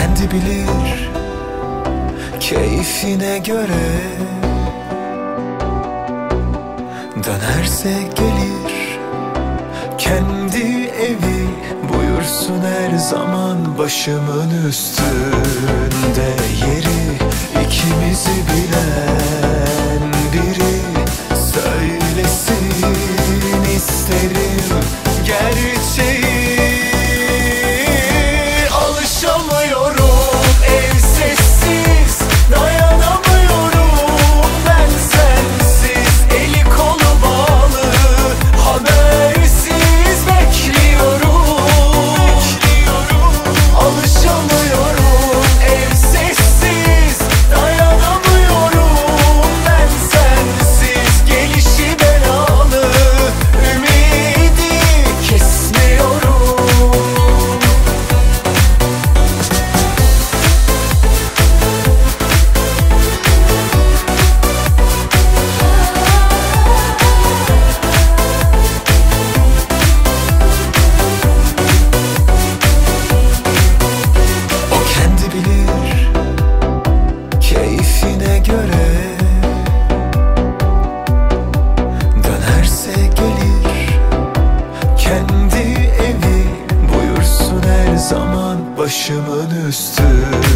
Kendi bilir keyfine göre. Dönerse gelir kendi evi Buyursun her zaman başımın üstünde. başımın üstü.